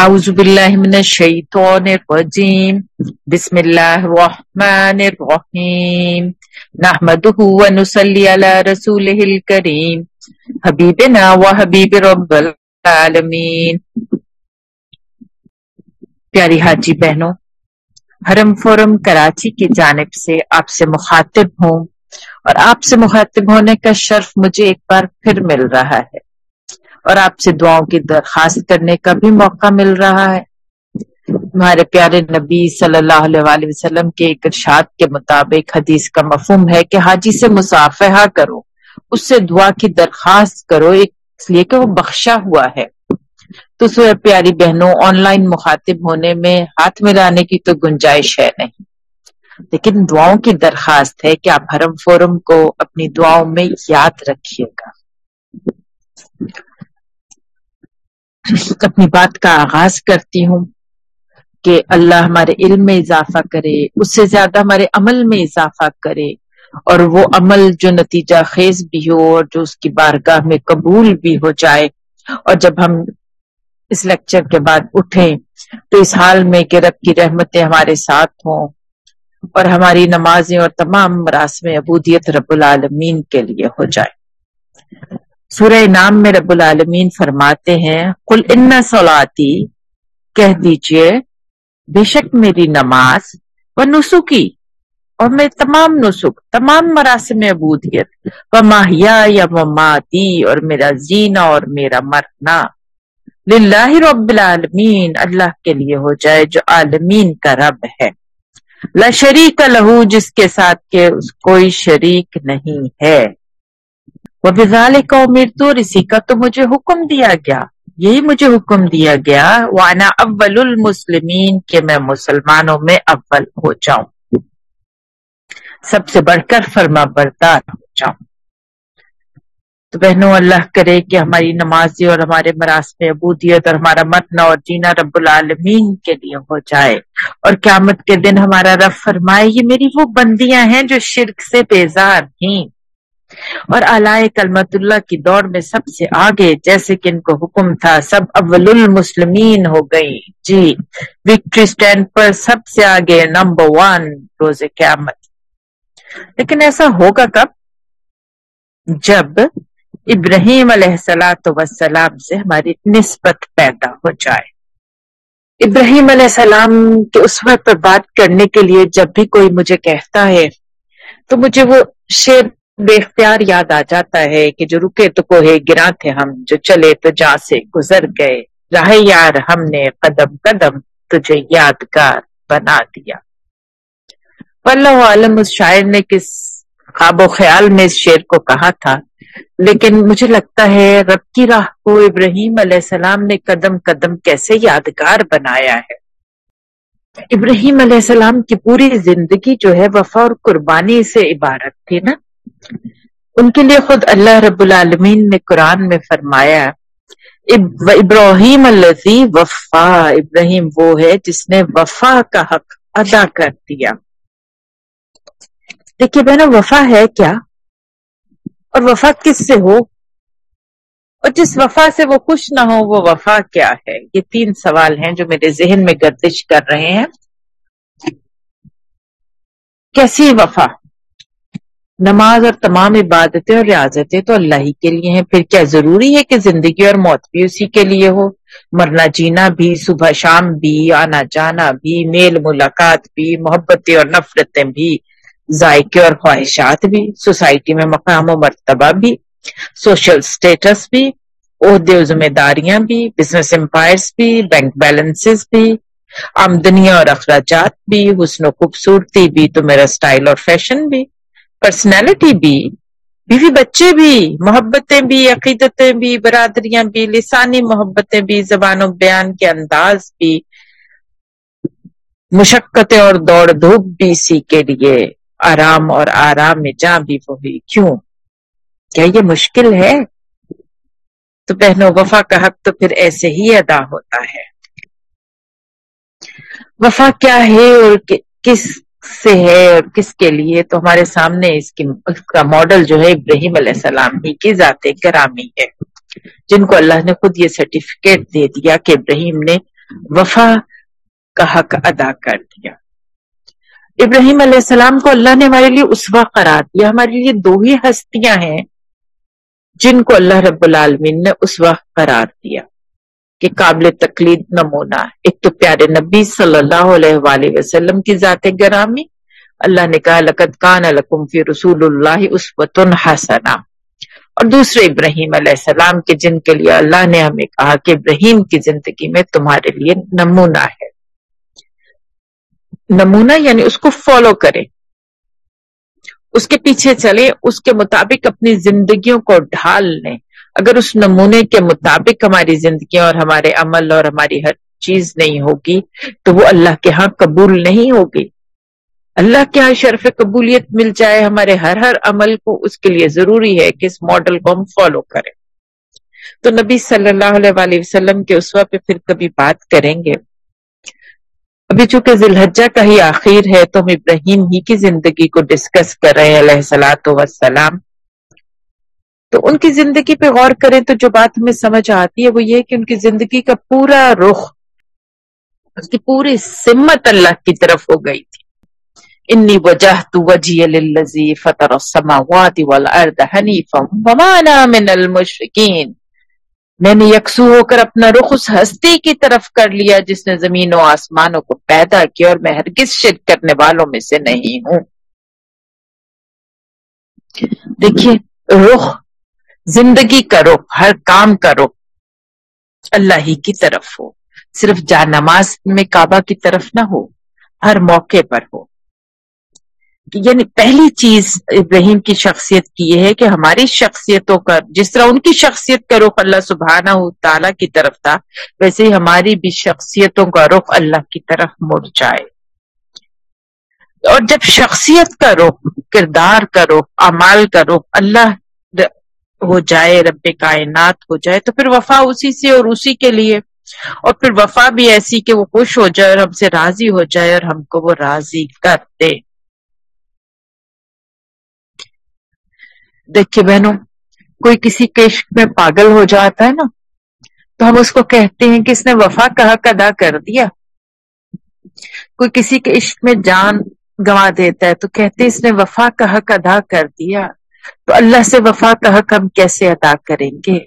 أعوذ بالله من الشيطان الرجيم بسم الله الرحمن الرحيم نحمده ونصلي على رسوله الكريم حبيبنا وحبيب رب العالمين پیاری حاجی بہنوں، حرم فورم کراچی کی جانب سے آپ سے مخاطب ہوں اور آپ سے مخاطب ہونے کا شرف مجھے ایک بار پھر مل رہا ہے۔ اور آپ سے دعاؤں کی درخواست کرنے کا بھی موقع مل رہا ہے۔ ہمارے پیارے نبی صلی اللہ علیہ وآلہ وسلم کے ایک ارشاد کے مطابق حدیث کا مفہوم ہے کہ حاجی سے مسافحہ کرو، اس سے دعا کی درخواست کرو اس لیے کہ وہ بخشا ہوا ہے۔ تو سو پیاری بہنوں، آن لائن مخاطب ہونے میں ہاتھ ملانے کی تو گنجائش ہے نہیں۔ لیکن دعاؤں کی درخواست ہے کہ آپ حرم فورم کو اپنی دعاؤں میں یاد رکھیے گا۔ اپنی بات کا آغاز کرتی ہوں کہ اللہ ہمارے علم میں اضافہ کرے، اس سے زیادہ ہمارے عمل میں اضافہ کرے اور وہ عمل جو نتیجہ خیز بھی ہو اور جو اس کی بارگاہ میں قبول بھی ہو جائے۔ اور جب ہم اس لیکچر کے بعد اٹھیں تو اس حال میں کہ رب کی رحمتیں ہمارے ساتھ ہوں اور ہماری نمازیں اور تمام مراسم عبودیت رب العالمین کے لیے ہو جائے۔ سورہ نام میں رب العالمین فرماتے ہیں کل ان سولاتی کہہ دیجیے، بے شک میری نماز و نسخی اور میں تمام نسخ تمام مراسم عبودیت و ماہیا یا مماتی اور میرا زینا اور میرا مرنا۔ للہ رب العالمین، اللہ کے لیے ہو جائے جو عالمین کا رب ہے۔ لا شریک لہو جس کے ساتھ کہ کوئی شریک نہیں ہے۔ وہ بزال امیر تو اسی کا تو مجھے حکم دیا گیا۔ یہی مجھے حکم دیا گیا وانا اول المسلمین کہ میں مسلمانوں میں اول ہو جاؤں۔ سب سے بڑھ کر فرما بردار ہو جاؤں۔ تو بہنوں، اللہ کرے کہ ہماری نمازی اور ہمارے مراسم عبودیت اور ہمارا مرنا اور جینا رب العالمین کے لیے ہو جائے۔ اور قیامت کے دن ہمارا رب فرمائے، یہ میری وہ بندیاں ہیں جو شرک سے بیزار تھیں اور علائے کلمت اللہ کی دوڑ میں سب سے آگے جیسے کہ ان کو حکم تھا، سب اول المسلمین ہو گئی جی وکٹری سٹینڈ پر سب سے آگے نمبر ون روز قیامت۔ لیکن ایسا ہوگا کب؟ جب ابراہیم علیہ السلاۃ وسلام سے ہماری نسبت پیدا ہو جائے۔ ابراہیم علیہ السلام کے اس وقت پر بات کرنے کے لیے جب بھی کوئی مجھے کہتا ہے، تو مجھے وہ شیر بے اختیار یاد آ جاتا ہے کہ جو رکے تو کوہے گرا تھے ہم، جو چلے تو جا سے گزر گئے۔ راہ یار، ہم نے قدم قدم تجھے یادگار بنا دیا۔ واللہ عالم، اس شاعر نے کس خواب و خیال میں اس شعر کو کہا تھا۔ لیکن مجھے لگتا ہے رب کی راہ کو ابراہیم علیہ السلام نے قدم قدم کیسے یادگار بنایا ہے۔ ابراہیم علیہ السلام کی پوری زندگی جو ہے وفا اور قربانی سے عبارت تھی نا؟ ان کے لیے خود اللہ رب العالمین نے قرآن میں فرمایا ابراہیم الزی وفا ابراہیم وہ ہے جس نے وفا کا حق ادا کر دیا۔ دیکھیے بہنا وفا ہے کیا؟ اور وفا کس سے ہو؟ اور جس وفا سے وہ خوش نہ ہو، وہ وفا کیا ہے؟ یہ تین سوال ہیں جو میرے ذہن میں گردش کر رہے ہیں۔ کیسی وفا؟ نماز اور تمام عبادتیں اور ریاضتیں تو اللہ ہی کے لیے ہیں۔ پھر کیا ضروری ہے کہ زندگی اور موت بھی اسی کے لیے ہو؟ مرنا، جینا بھی، صبح، شام بھی، آنا، جانا بھی، میل، ملاقات بھی، محبتیں اور نفرتیں بھی، ذائقے اور خواہشات بھی، سوسائٹی میں مقام و مرتبہ بھی، سوشل سٹیٹس بھی، عہدے و ذمہ داریاں بھی بزنس امپائرس بھی بینک بیلنسز بھی، آمدنیاں اور اخراجات بھی، حسن و خوبصورتی بھی، تو میرا سٹائل اور فیشن بھی۔ پرسنالٹی بھی، بیوی بچے بھی، محبتیں بھی، عقیدتیں بھی، برادریاں بھی، لسانی محبتیں بھی، زبان و بیان کے انداز بھی، مشقتیں اور دوڑ دھوپ بھی اسی کے لیے آرام اور آرام میں جاں بھی وہی کیوں؟ کیا یہ مشکل ہے؟ تو بہنوں، وفا کا حق تو پھر ایسے ہی ادا ہوتا ہے۔ وفا کیا ہے اور کس سے ہے اور کس کے لیے؟ تو ہمارے سامنے اس کی اس کا ماڈل جو ہے ابراہیم علیہ السلام ہی کی ذات کرامی ہے۔ جن کو اللہ نے خود یہ سرٹیفکیٹ دے دیا کہ ابراہیم نے وفا کا حق ادا کر دیا۔ ابراہیم علیہ السلام کو اللہ نے ہمارے لیے اسوا قرار دیا۔ ہمارے لیے دو ہی ہستیاں ہیں جن کو اللہ رب العالمین نے اسوا قرار دیا۔ کہ قابل تقلید نمونہ ایک تو پیارے نبی صلی اللہ علیہ وآلہ وسلم کی ذات گرامی۔ اللہ نے کہا، لقد کان لکم فی رسول اللہ اسوت حسنہ اور دوسرے ابراہیم علیہ السلام کے جن کے لیے اللہ نے ہمیں کہا کہ ابراہیم کی زندگی میں تمہارے لیے نمونہ ہے۔ نمونہ یعنی اس کو فالو کریں اس کے پیچھے چلے، اس کے مطابق اپنی زندگیوں کو ڈھال لیں۔ اگر اس نمونے کے مطابق ہماری زندگی اور ہمارے عمل اور ہماری ہر چیز نہیں ہوگی، تو وہ اللہ کے ہاں قبول نہیں ہوگی۔ اللہ کے ہاں شرف قبولیت مل جائے، ہمارے ہر ہر عمل کو اس کے لیے ضروری ہے کہ اس ماڈل کو ہم فالو کریں۔ تو نبی صلی اللہ علیہ وآلہ وسلم کے اسوا پہ پھر کبھی بات کریں گے۔ ابھی چونکہ ذلحجہ کا ہی آخر ہے، تو ہم ابراہیم ہی کی زندگی کو ڈسکس کر رہے ہیں علیہ سلاۃ وسلام تو ان کی زندگی پہ غور کریں تو جو بات ہمیں سمجھ آتی ہے وہ یہ کہ ان کی زندگی کا پورا رخ، اس کی پوری سمت اللہ کی طرف ہو گئی تھی۔ انی وجہ تو وجی للذی فطر السماوات والارض حنیفا وما انا من المشرکین۔ میں نے یکسو ہو کر اپنا رخ اس ہستی کی طرف کر لیا جس نے زمین و آسمانوں کو پیدا کیا اور میں ہرگز شرک کرنے والوں میں سے نہیں ہوں۔ دیکھیے، رخ زندگی کا رخ ہر کام کا رخ اللہ ہی کی طرف ہو۔ صرف جا نماز میں کعبہ کی طرف نہ ہو، ہر موقع پر ہو۔ یعنی پہلی چیز ابراہیم کی شخصیت کی یہ ہے کہ ہماری شخصیتوں کا، جس طرح ان کی شخصیت کا رخ اللہ سبحانہ تعالیٰ کی طرف تھا، ویسے ہی ہماری بھی شخصیتوں کا رخ اللہ کی طرف مڑ جائے۔ اور جب شخصیت کا رخ، کردار کا رخ امال کا رخ اللہ ہو جائے، رب کائنات ہو جائے، تو پھر وفا اسی سے اور اسی کے لیے۔ اور پھر وفا بھی ایسی کہ وہ خوش ہو جائے اور ہم سے راضی ہو جائے اور ہم کو وہ راضی کر دے۔ دیکھیے بہنوں، کوئی کسی کے عشق میں پاگل ہو جاتا ہے نا، تو ہم اس کو کہتے ہیں کہ اس نے وفا کا حق ادا کر دیا۔ کوئی کسی کے عشق میں جان گنوا دیتا ہے تو کہتے اس نے وفا کا حق ادا کر دیا۔ تو اللہ سے وفا کا حق ہم کیسے ادا کریں گے؟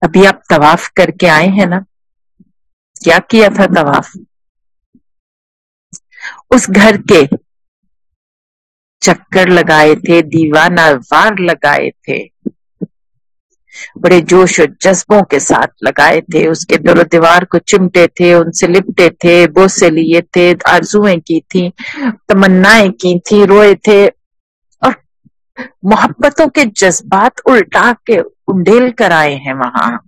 ابھی آپ طواف کر کے آئے ہیں نا؟ کیا کیا تھا طواف؟ اس گھر کے چکر لگائے تھے، دیوانہ وار لگائے تھے، بڑے جوش و جذبوں کے ساتھ لگائے تھے۔ اس کے دل و دیوار کو چمٹے تھے، ان سے لپٹے تھے، بوسے لیے تھے آرزویں کی تھی تمنائیں کی تھی روئے تھے۔ محبتوں کے جذبات الٹا کے انڈیل کر آئے ہیں وہاں۔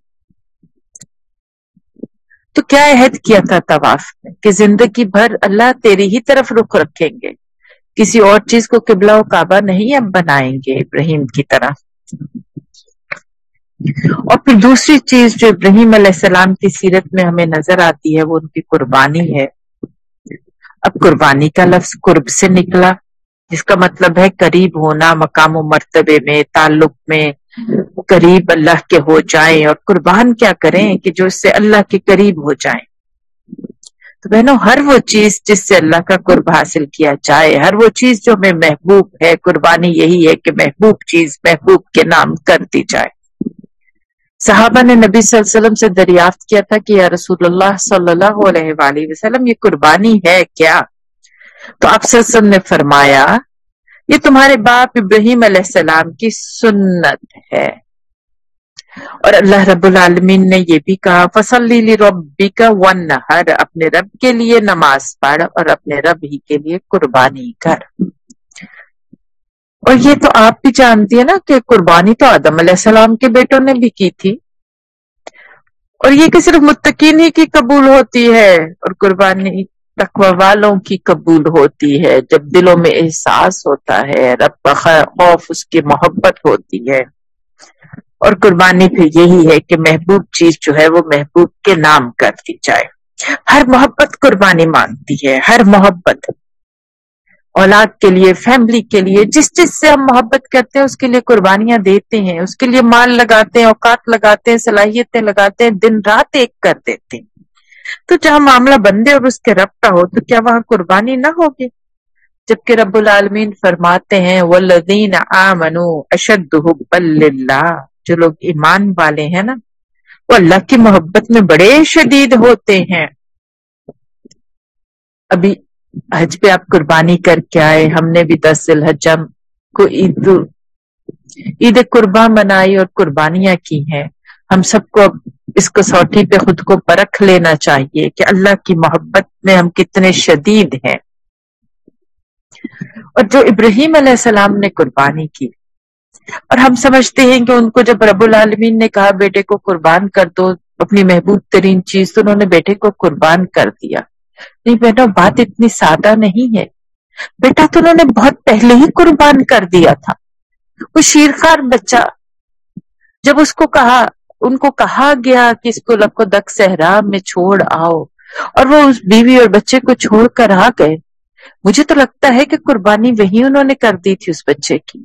تو کیا عہد کیا تھا طواف میں؟ کہ زندگی بھر اللہ تیری ہی طرف رخ رکھیں گے۔ کسی اور چیز کو قبلہ و کعبہ نہیں اب بنائیں گے ابراہیم کی طرح اور پھر دوسری چیز جو ابراہیم علیہ السلام کی سیرت میں ہمیں نظر آتی ہے، وہ ان کی قربانی ہے۔ اب قربانی کا لفظ قرب سے نکلا۔ جس کا مطلب ہے قریب ہونا، مقام و مرتبے میں، تعلق میں، قریب اللہ کے ہو جائیں اور قربان کیا کریں کہ جو اس سے اللہ کے قریب ہو جائیں۔ تو بہنوں، ہر وہ چیز جس سے اللہ کا قرب حاصل کیا جائے، ہر وہ چیز جو ہمیں محبوب ہے، قربانی یہی ہے کہ محبوب چیز، محبوب کے نام کر دی جائے۔ صحابہ نے نبی صلی اللہ علیہ وسلم سے دریافت کیا تھا کہ یا رسول اللہ صلی اللہ علیہ وآلہ وسلم، یہ قربانی ہے کیا؟ تو آپ صلی وسلم نے فرمایا، یہ تمہارے باپ ابراہیم علیہ السلام کی سنت ہے۔ اور اللہ رب العالمین نے یہ بھی کہا، فصل ربی کا ون نہر اپنے رب کے لیے نماز پڑھ اور اپنے رب ہی کے لیے قربانی کر۔ اور یہ تو آپ بھی جانتی ہیں نا کہ قربانی تو آدم علیہ السلام کے بیٹوں نے بھی کی تھی۔ اور یہ کہ صرف متقین ہی کی قبول ہوتی ہے اور قربانی تقوی والوں کی قبول ہوتی ہے، جب دلوں میں احساس ہوتا ہے، رب خوف، اس کی محبت ہوتی ہے۔ اور قربانی پھر یہی ہے کہ محبوب چیز جو ہے وہ محبوب کے نام کر دی جائے۔ ہر محبت قربانی مانگتی ہے، ہر محبت۔ اولاد کے لیے فیملی کے لیے، جس جس سے ہم محبت کرتے ہیں، اس کے لیے قربانیاں دیتے ہیں۔ اس کے لیے مال لگاتے ہیں، اوقات لگاتے ہیں، صلاحیتیں لگاتے ہیں، دن رات ایک کر دیتے ہیں۔ تو جہاں معاملہ بندے اور اس کے رب کا ہو تو کیا وہاں قربانی نہ ہوگی؟ جبکہ رب العالمین فرماتے ہیں والذین آمنوا اشد حب للہ جو لوگ ایمان والے ہیں نا، وہ اللہ کی محبت میں بڑے شدید ہوتے ہیں۔ ابھی حج پہ آپ قربانی کر کے آئے، ہم نے بھی دس الحجم کو عید عید قربان منائی اور قربانیاں کی ہیں۔ ہم سب کو اب اس کسوٹی پہ خود کو پرکھ لینا چاہیے کہ اللہ کی محبت میں ہم کتنے شدید ہیں۔ اور جو ابراہیم علیہ السلام نے قربانی کی، اور ہم سمجھتے ہیں کہ ان کو جب رب العالمین نے کہا، بیٹے کو قربان کر دو، اپنی محبوب ترین چیز تو انہوں نے بیٹے کو قربان کر دیا۔ نہیں بیٹا، بات اتنی سادہ نہیں ہے۔ بیٹا تو انہوں نے بہت پہلے ہی قربان کر دیا تھا۔ وہ شیرخار بچہ، جب اس کو کہا ان کو کہا گیا کہ اس کو لکو دک صحرا میں چھوڑ آؤ۔ اور وہ اس بیوی اور بچے کو چھوڑ کر آ گئے۔ مجھے تو لگتا ہے کہ قربانی وہی انہوں نے کر دی تھی اس بچے کی۔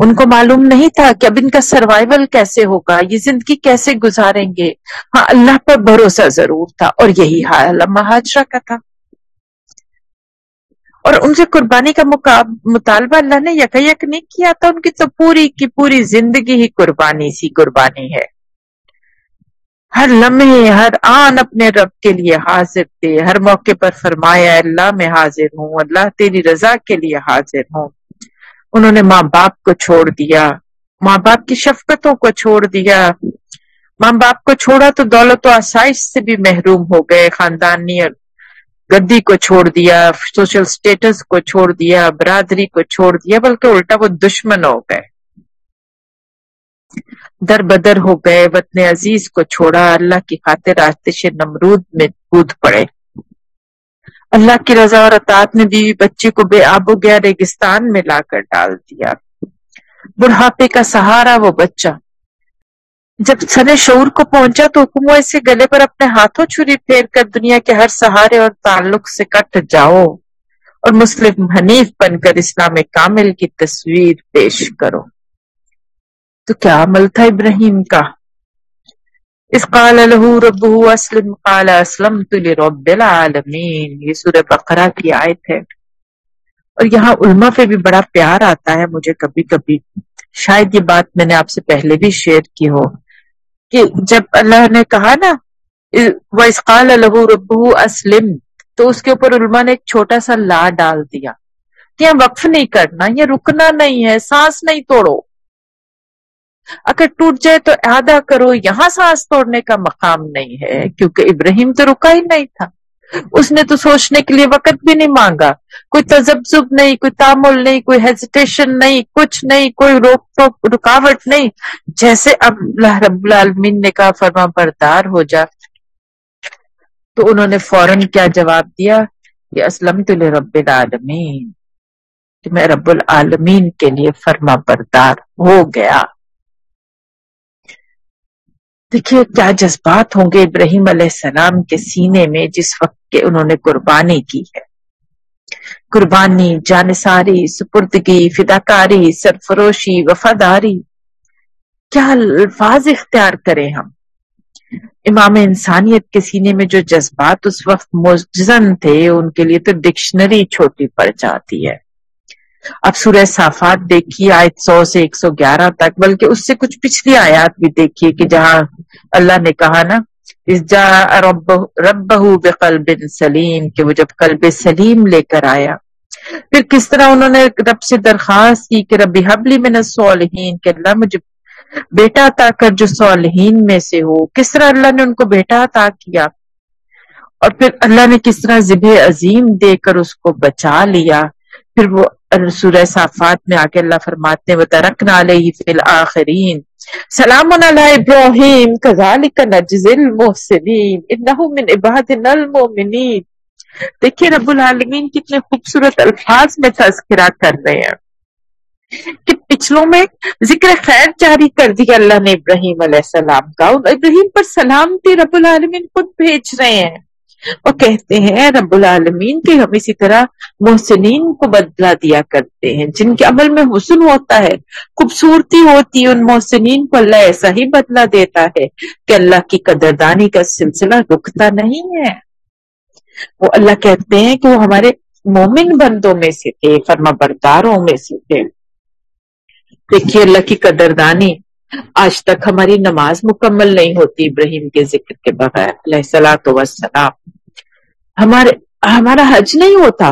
ان کو معلوم نہیں تھا کہ اب ان کا سروائیول کیسے ہوگا، یہ زندگی کیسے گزاریں گے۔ ہاں اللہ پر بھروسہ ضرور تھا اور یہی حال مہاجرہ کا تھا۔ اور ان سے قربانی کا مطالبہ اللہ نے یک یک نہیں کیا تھا۔ ان کی تو پوری کی پوری زندگی ہی قربانی سی، قربانی ہے۔ ہر لمحے، ہر آن اپنے رب کے لیے حاضر تھے۔ ہر موقع پر فرمایا، اللہ میں حاضر ہوں، اللہ تیری رضا کے لیے حاضر ہوں۔ انہوں نے ماں باپ کو چھوڑ دیا۔ ماں باپ کی شفقتوں کو چھوڑ دیا۔ ماں باپ کو چھوڑا تو دولت و آسائش سے بھی محروم ہو گئے۔ خاندانی گدی کو چھوڑ دیا، سوشل سٹیٹس کو چھوڑ دیا، برادری کو چھوڑ دیا، بلکہ الٹا وہ دشمن ہو گئے۔ در بدر ہو گئے، وطن عزیز کو چھوڑا، اللہ کی خاطر آتش نمرود میں کود پڑے۔ اللہ کی رضا اور اطاعت نے بیوی بچی کو بے آب و گیا ریگستان میں لا کر ڈال دیا۔ بڑھاپے کا سہارا وہ بچہ۔ جب سن شعور کو پہنچا تو حکم اسے گلے پر اپنے ہاتھوں چھری پھیر کر دنیا کے ہر سہارے اور تعلق سے کٹ جاؤ اور مسلم حنیف بن کر اسلام کامل کی تصویر پیش کرو۔ تو کیا عمل تھا ابراہیم کا؟ اس قال له ربه اسلم، قال اسلمت لرب العالمین، یہ سورہ بقرہ کی آیت ہے۔ اور یہاں علماء پہ بھی بڑا پیار آتا ہے، مجھے کبھی کبھی۔ شاید یہ بات میں نے آپ سے پہلے بھی شیئر کی ہو کہ جب اللہ نے کہا نا وہ اس قال له ربه اسلم تو اس کے اوپر علماء نے ایک چھوٹا سا لا ڈال دیا کہ وقف نہیں کرنا، یہ رکنا نہیں ہے، سانس نہیں توڑو۔ اگر ٹوٹ جائے تو اعادہ کرو، یہاں سانس توڑنے کا مقام نہیں ہے، کیونکہ ابراہیم تو رکا ہی نہیں تھا۔ اس نے تو سوچنے کے لیے وقت بھی نہیں مانگا۔ کوئی تجبزب نہیں، کوئی تامل نہیں، کوئی ہیزیٹیشن نہیں، کچھ نہیں، کوئی روک ٹوک، رکاوٹ نہیں۔ جیسے اب اللہ رب العالمین نے کہا، فرما بردار ہو جا۔ تو انہوں نے فوراً کیا جواب دیا؟ کہ اسلم تو رب العالمین۔ کہ میں رب العالمین کے لیے فرما بردار ہو گیا۔ دیکھیے کیا جذبات ہوں گے ابراہیم علیہ السلام کے سینے میں جس وقت کے انہوں نے قربانی کی ہے۔ قربانی، جانساری، سپردگی، فداکاری، سرفروشی، وفاداری۔ کیا الفاظ اختیار کریں ہم؟ امام انسانیت کے سینے میں جو جذبات اس وقت مجزن تھے، ان کے لیے تو ڈکشنری چھوٹی پڑ جاتی ہے۔ اب سورہ صافات دیکھیے، آیت سو سے ایک سو گیارہ تک، بلکہ اس سے کچھ پچھلی آیات بھی دیکھیے کہ جہاں اللہ نے کہا نا رب بقلب سلیم کہ وہ جب قلب سلیم لے کر آیا۔ پھر کس طرح انہوں نے رب سے درخواست کی کہ ربی حبلی میں الصالحین، کہ اللہ مجھے بیٹا عطا کر جو صالحین میں سے ہو۔ کس طرح اللہ نے ان کو بیٹا عطا کیا؟ اور پھر اللہ نے کس طرح ذبح عظیم دے کر اس کو بچا لیا؟ پھر وہ سورہ صافات میں آ کے اللہ فرماتے ہیں، وَتَرَكْنَا عَلَيْهِ فِي الْآخِرِينَ. سلام علی ابراہیم کذالک نجز المحسنین انہو من عبادنا المؤمنین دیکھیں رب العالمین کتنے خوبصورت الفاظ میں تذکرہ کر رہے ہیں۔ کہ پچھلوں میں ذکر خیر جاری کر دیا اللہ نے ابراہیم علیہ السلام کا۔ ابراہیم پر سلامتی رب العالمین خود بھیج رہے ہیں۔ وہ کہتے ہیں، رب العالمین کہ ہم اسی طرح محسنین کو بدلا دیا کرتے ہیں، جن کے عمل میں حسن ہوتا ہے، خوبصورتی ہوتی ہے، ان محسنین کو اللہ ایسا ہی بدلا دیتا ہے کہ اللہ کی قدردانی کا سلسلہ رکتا نہیں ہے۔ وہ اللہ کہتے ہیں کہ وہ ہمارے مومن بندوں میں سے تھے فرما برداروں میں سے تھے۔ دیکھیے، اللہ کی قدردانی آج تک ہماری نماز مکمل نہیں ہوتی، ابراہیم کے ذکر کے بغیر، علیہ السلام وسلام ہمارے، ہمارا حج نہیں ہوتا۔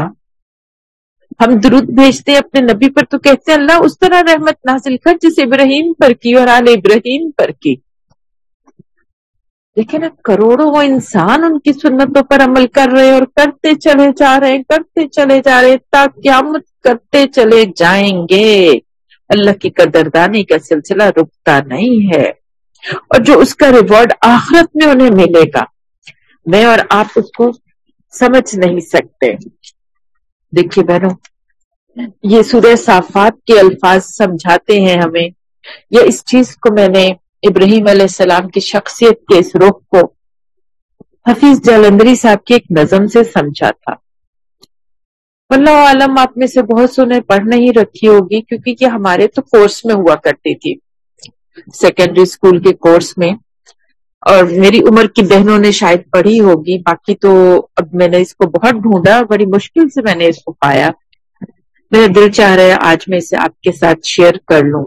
ہم درود بھیجتے اپنے نبی پر تو کہتے ہیں، اللہ اس طرح رحمت نازل کر جس ابراہیم پر کی اور آل ابراہیم پر کی۔ دیکھیں نا کروڑوں انسان ان کی سنتوں پر عمل کر رہے اور کرتے چلے جا رہے کرتے چلے جا رہے تا قیامت کرتے چلے جائیں گے۔ اللہ کی قدردانی کا سلسلہ رکتا نہیں ہے۔ اور جو اس کا ریوارڈ آخرت میں انہیں ملے گا۔ میں اور آپ اس کو سمجھ نہیں سکتے۔ دیکھیے بہنوں، یہ سورہ صافات کے الفاظ سمجھاتے ہیں ہمیں۔ یہ اس چیز کو میں نے ابراہیم علیہ السلام کی شخصیت کے اس رخ کو حفیظ جلندری صاحب کی ایک نظم سے سمجھا تھا۔ اللہ عالم، آپ میں سے بہت سنے پڑھ نہیں رکھی ہوگی کیونکہ یہ ہمارے تو کورس میں ہوا کرتی تھی۔ سیکنڈری اسکول کے کورس میں اور میری عمر کی بہنوں نے شاید پڑھی ہوگی، باقی تو اب میں نے اس کو بہت ڈھونڈا، بڑی مشکل سے میں نے اس کو پایا۔ میرا دل چاہ رہا ہے آج میں اسے آپ کے ساتھ شیئر کر لوں۔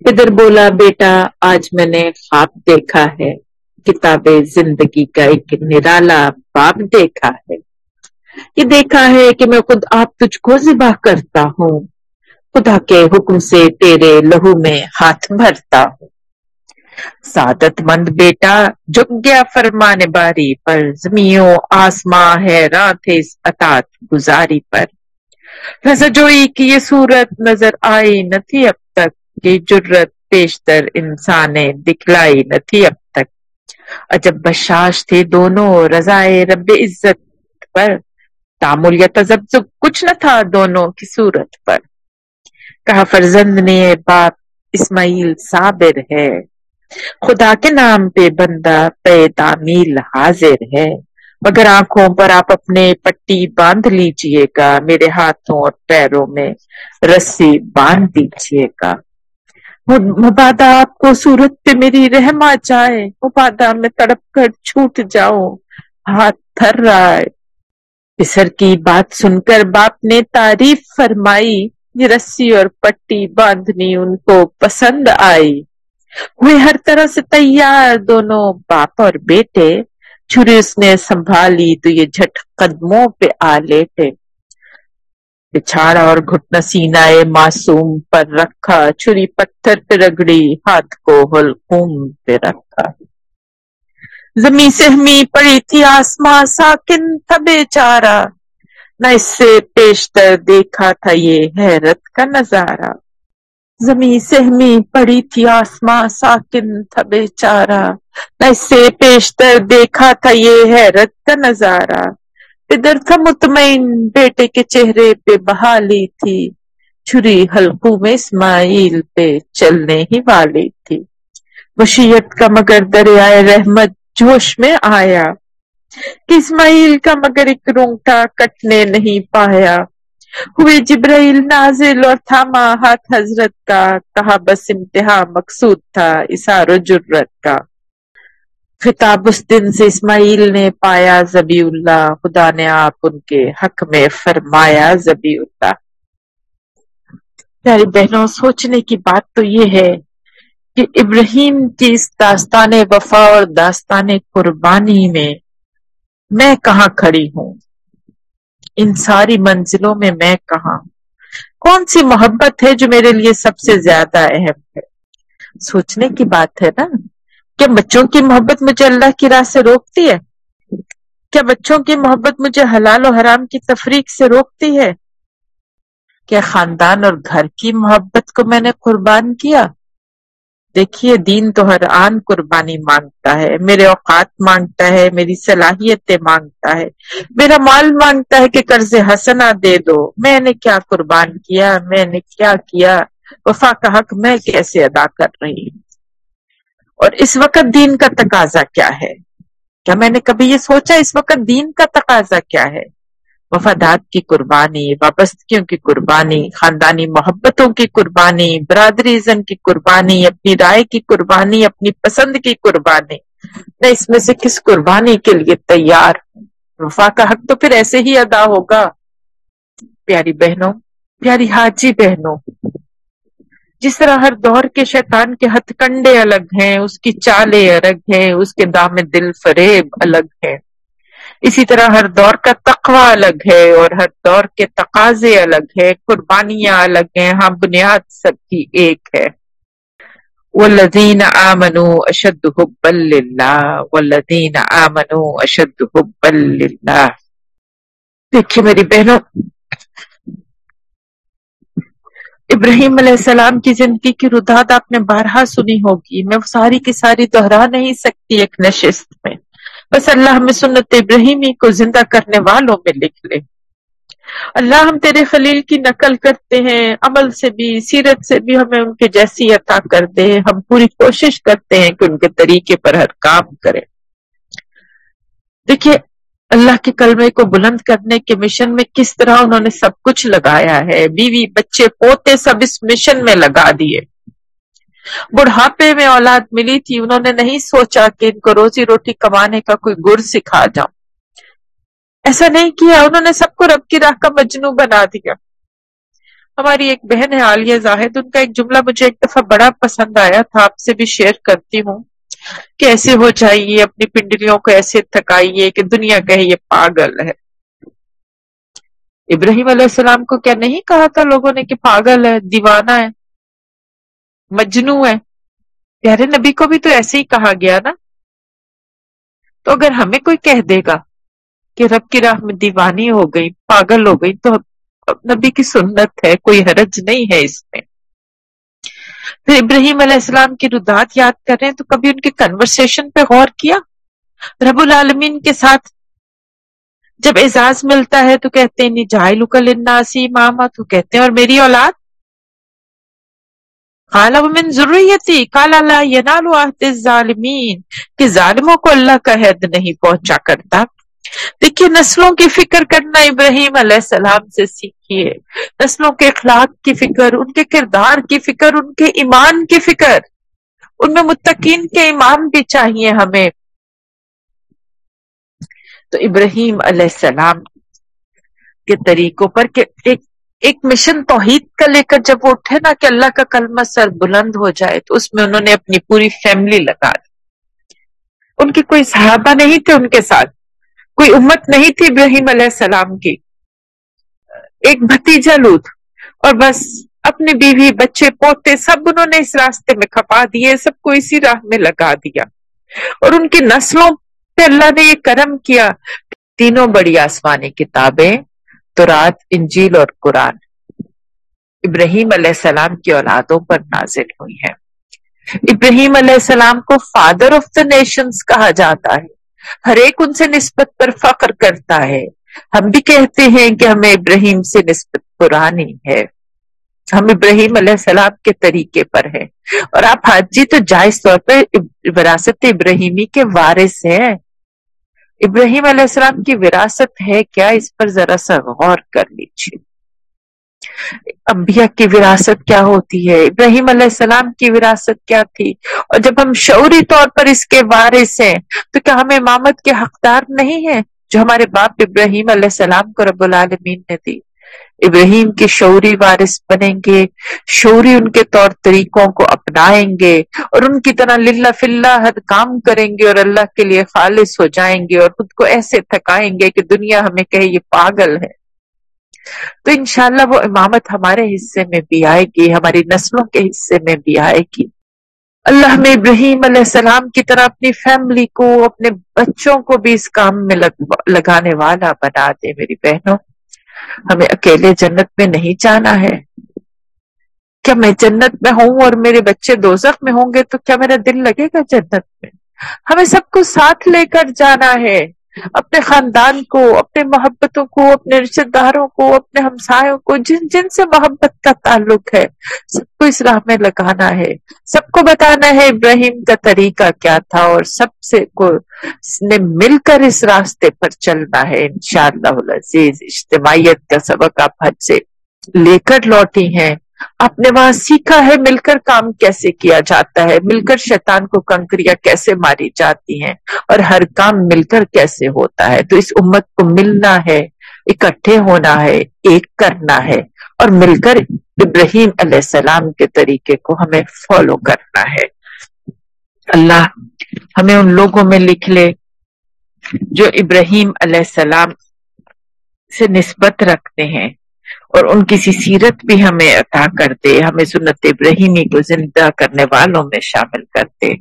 ادھر بولا بیٹا، آج میں نے خواب دیکھا ہے۔ کتاب زندگی کا ایک نرالا باب دیکھا ہے۔ یہ دیکھا ہے کہ میں خود آپ تجھ کو ذبح کرتا ہوں۔ خدا کے حکم سے تیرے لہو میں ہاتھ بھرتا ہوں۔ سعادت مند بیٹا جھک گیا فرمان باری پر زمیوں آسماں ہے تھے اس اطاعت گزاری پر۔ رزجوئی کی یہ صورت نظر آئی نہ تھی اب تک کہ جرت پیشتر انسان دکھلائی نہ تھی اب تک۔ عجب بشاش تھے دونوں رضائے رب عزت پر۔ تعمل یا تذبذب کچھ نہ تھا دونوں کی صورت پر۔ کہا فرزند نے باپ اسماعیل صابر ہے۔ خدا کے نام پہ بندہ پے تعمیل حاضر ہے۔ مگر آنکھوں پر آپ اپنے پٹی باندھ لیجیے گا، میرے ہاتھوں اور پیروں میں رسی باندھ دیجیے گا۔ مبادہ آپ کو صورت پہ میری رحم آ جائے، مبادہ میں تڑپ کر چھوٹ جاؤں۔ ہاتھ تھر رہا ہے۔ پسر کی بات سن کر باپ نے تعریف فرمائی، یہ رسی اور پٹی باندھنی ان کو پسند آئی۔ ہوئے ہر طرح سے تیار دونوں باپ اور بیٹے، چھری اس نے سنبھالی تو یہ جھٹ قدموں پہ آ لیٹے۔ پچھاڑا اور گھٹنا سینا معصوم پر رکھا، چھری پتھر پہ رگڑی، ہاتھ کو ہلکوم پہ رکھا۔ زمین سہمی پڑی تھی آسماں، ساکن تھا بیچارہ نہ اس سے پیشتر دیکھا تھا یہ حیرت کا نظارہ۔ زمین سہمی پڑی تھی آسماں ساکن تھا بیچارہ۔ نہ اس سے پیشتر دیکھا تھا یہ حیرت کا نظارہ۔ ادھر تھا مطمئن بیٹے کے چہرے پہ بحالی تھی۔ چھری حلقوں میں اسماعیل پہ چلنے ہی والی تھی۔ وشیت کا مگر دریائے رحمت جوش میں آیا۔ کہ اسماعیل کا مگر ایک رونگٹا کٹنے نہیں پایا۔ ہوئے جبرائیل نازل اور تھاما ہاتھ حضرت کا، کہا، بس انتہا مقصود تھا اسار و جرت کا۔ خطاب اس دن سے اسماعیل نے پایا زبی اللہ، خدا نے آپ ان کے حق میں فرمایا زبی اللہ۔ پیاری بہنوں، سوچنے کی بات تو یہ ہے کہ ابراہیم کی اس داستان وفا اور داستان قربانی میں میں کہاں کھڑی ہوں؟ ان ساری منزلوں میں میں کہاں کون سی محبت ہے جو میرے لیے سب سے زیادہ اہم ہے؟ سوچنے کی بات ہے نا، کیا بچوں کی محبت مجھے اللہ کی راہ سے روکتی ہے؟ کیا بچوں کی محبت مجھے حلال و حرام کی تفریق سے روکتی ہے؟ کیا خاندان اور گھر کی محبت کو میں نے قربان کیا؟ دیکھیے، دین تو ہر آن قربانی مانگتا ہے، میرے اوقات مانگتا ہے، میری صلاحیتیں مانگتا ہے، میرا مال مانگتا ہے کہ قرض حسنا دے دو۔ میں نے کیا قربان کیا، میں نے کیا کیا، وفا کا حق میں کیسے ادا کر رہی ہوں؟ اور اس وقت دین کا تقاضا کیا ہے؟ کیا میں نے کبھی یہ سوچا اس وقت دین کا تقاضا کیا ہے؟ وفادات کی قربانی، وابستگیوں کی قربانی، خاندانی محبتوں کی قربانی برادری کی قربانی، اپنی رائے کی قربانی، اپنی پسند کی قربانی۔ میں اس میں سے کس قربانی کے لیے تیار وفا کا حق تو پھر ایسے ہی ادا ہوگا۔ پیاری بہنوں، پیاری حاجی بہنوں، جس طرح ہر دور کے شیطان کے ہتھ کنڈے الگ ہیں، اس کی چالے الگ ہیں، اس کے دام دل فریب الگ ہے اسی طرح ہر دور کا تقوی الگ ہے اور ہر دور کے تقاضے الگ ہے قربانیاں الگ ہیں ہاں بنیاد سب کی ایک ہے۔ والذین آمنوا اشد حبا للہ والذین آمنوا اشد حبا للہ دیکھیے میری بہنوں، ابراہیم علیہ السلام کی زندگی کی رداد آپ نے بارہا سنی ہوگی، میں ساری کی ساری دہرا نہیں سکتی ایک نشست میں۔ بس اللہ ہمیں سنت ابراہیمی کو زندہ کرنے والوں میں لکھ لے۔ اللہ ہم تیرے خلیل کی نقل کرتے ہیں، عمل سے بھی، سیرت سے بھی ہمیں ان کے جیسی عطا کر دے ہم پوری کوشش کرتے ہیں کہ ان کے طریقے پر ہر کام کریں۔ دیکھیے، اللہ کے کلمے کو بلند کرنے کے مشن میں کس طرح انہوں نے سب کچھ لگایا ہے۔ بیوی، بچے، پوتے سب اس مشن میں لگا دیے۔ بڑھاپے میں اولاد ملی تھی، انہوں نے نہیں سوچا کہ ان کو روزی روٹی کمانے کا کوئی گر سکھا جاؤں ایسا نہیں کیا، انہوں نے سب کو رب کی راہ کا مجنو بنا دیا۔ ہماری ایک بہن ہے، عالیہ زاہد، ان کا ایک جملہ مجھے ایک دفعہ بڑا پسند آیا تھا، آپ سے بھی شیئر کرتی ہوں۔ کہ ایسے ہو جائیے اپنی پنڈلیوں کو، ایسے تھکائیے کہ دنیا کہے یہ پاگل ہے۔ ابراہیم علیہ السلام کو کیا نہیں کہا تھا لوگوں نے کہ پاگل ہے، دیوانہ ہے۔ مجنو ہے۔ پیارے نبی کو بھی تو ایسے ہی کہا گیا نا۔ تو اگر ہمیں کوئی کہہ دے گا کہ رب کی راہ میں دیوانی ہو گئی، پاگل ہو گئی، تو نبی کی سنت ہے، کوئی حرج نہیں ہے اس میں۔ پھر ابراہیم علیہ السلام کی ردات یاد کر رہے ہیں، تو کبھی ان کے کنورسیشن پہ غور کیا؟ رب العالمین کے ساتھ جب اعزاز ملتا ہے تو کہتے ہیں جائل الناسی ماما تو کہتے ہیں، اور میری اولاد؟ کالا من ضروریتی کالا لا ینال الظالمین، کہ ظالموں کو اللہ کا حد نہیں پہنچا کرتا۔ دیکھیے، نسلوں کی فکر کرنا ابراہیم علیہ السلام سے سیکھیے۔ نسلوں کے اخلاق کی فکر، ان کے کردار کی فکر، ان کے ایمان کی فکر۔ ان میں متقین کے ایمان بھی چاہیے ہمیں۔ تو ابراہیم علیہ السلام کے طریقوں پر کہ ایک ایک مشن توحید کا لے کر جب وہ اٹھے نا کہ اللہ کا کلمہ سر بلند ہو جائے، تو اس میں انہوں نے اپنی پوری فیملی لگا دی۔ ان کے کوئی صحابہ نہیں تھے ان کے ساتھ، کوئی امت نہیں تھی ابراہیم علیہ السلام کی۔ ایک بھتیجا لوت اور بس اپنی بیوی، بچے، پوتے سب انہوں نے اس راستے میں کھپا دیے، سب کو اسی راہ میں لگا دیا۔ اور ان کی نسلوں پہ اللہ نے یہ کرم کیا۔ تینوں بڑی آسمانی کتابیں تو رات انجیل اور قرآن۔ ابراہیم علیہ السلام کی اولادوں پر نازل ہوئی ہے ابراہیم علیہ السلام کو فادر آف دا نیشنز کہا جاتا ہے۔ ہر ایک ان سے نسبت پر فخر کرتا ہے۔ ہم بھی کہتے ہیں کہ ہمیں ابراہیم سے نسبت پرانی ہے۔ ہم ابراہیم علیہ السلام کے طریقے پر ہیں۔ اور آپ حاجی تو جائز طور پر وراثت ابراہیمی کے وارث ہیں۔ ابراہیم علیہ السلام کی وراثت ہے، کیا اس پر ذرا سا غور کر لیجیے۔ انبیاء کی وراثت کیا ہوتی ہے؟ ابراہیم علیہ السلام کی وراثت کیا تھی؟ اور جب ہم شعوری طور پر اس کے وارث ہیں، تو کیا ہم امامت کے حقدار نہیں ہیں جو ہمارے باپ ابراہیم علیہ السلام کو رب العالمین نے دی؟ ابراہیم کے شعوری وارث بنیں گے، شعوری ان کے طور طریقوں کو اپنائیں گے اور ان کی طرح للہ فلّہ حد کام کریں گے اور اللہ کے لیے خالص ہو جائیں گے اور خود کو ایسے تھکائیں گے کہ دنیا ہمیں کہے یہ پاگل ہے۔ تو انشاءاللہ وہ امامت ہمارے حصے میں بھی آئے گی، ہماری نسلوں کے حصے میں بھی آئے گی۔ اللہ میں ابراہیم علیہ السلام کی طرح اپنی فیملی کو، اپنے بچوں کو بھی اس کام میں لگانے والا بنا دے میری بہنوں۔ ہمیں اکیلے جنت میں نہیں جانا ہے۔ کیا میں جنت میں ہوں اور میرے بچے دوزخ میں ہوں گے تو کیا میرا دل لگے گا جنت میں؟ ہمیں سب کو ساتھ لے کر جانا ہے۔ اپنے خاندان کو، اپنے محبتوں کو، اپنے رشتے داروں کو، اپنے ہمسایوں کو، جن جن سے محبت کا تعلق ہے، سب کو اس راہ میں لگانا ہے۔ سب کو بتانا ہے ابراہیم کا طریقہ کیا تھا اور سب سے کو نے مل کر اس راستے پر چلنا ہے۔ انشاءاللہ العزیز، اجتماعیت کا سبق آپ حج سے لے کر لوٹی ہیں۔ آپ نے وہاں سیکھا ہے، مل کر کام کیسے کیا جاتا ہے؟ مل کر شیطان کو کنکریاں کیسے ماری جاتی ہیں؟ اور ہر کام مل کر کیسے ہوتا ہے؟ تو اس امت کو ملنا ہے، اکٹھے ہونا ہے، ایک کرنا ہے۔ اور مل کر ابراہیم علیہ السلام کے طریقے کو ہمیں فالو کرنا ہے۔ اللہ ہمیں ان لوگوں میں لکھ لے جو ابراہیم علیہ السلام سے نسبت رکھتے ہیں۔ اور ان کی سیرت بھی ہمیں عطا کرتے ہمیں سنت ابراہیمی کو زندہ کرنے والوں میں شامل کرتے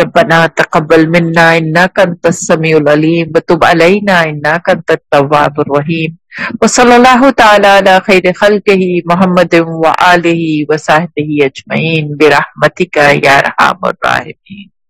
ربنا تقبل منا انك انت السميع العليم وتب علينا انك انت التواب الرحيم وصلى الله تعالى على خير خلقه محمد وآله وصحبه اجمعين برحمتك يا ارحم الراحمين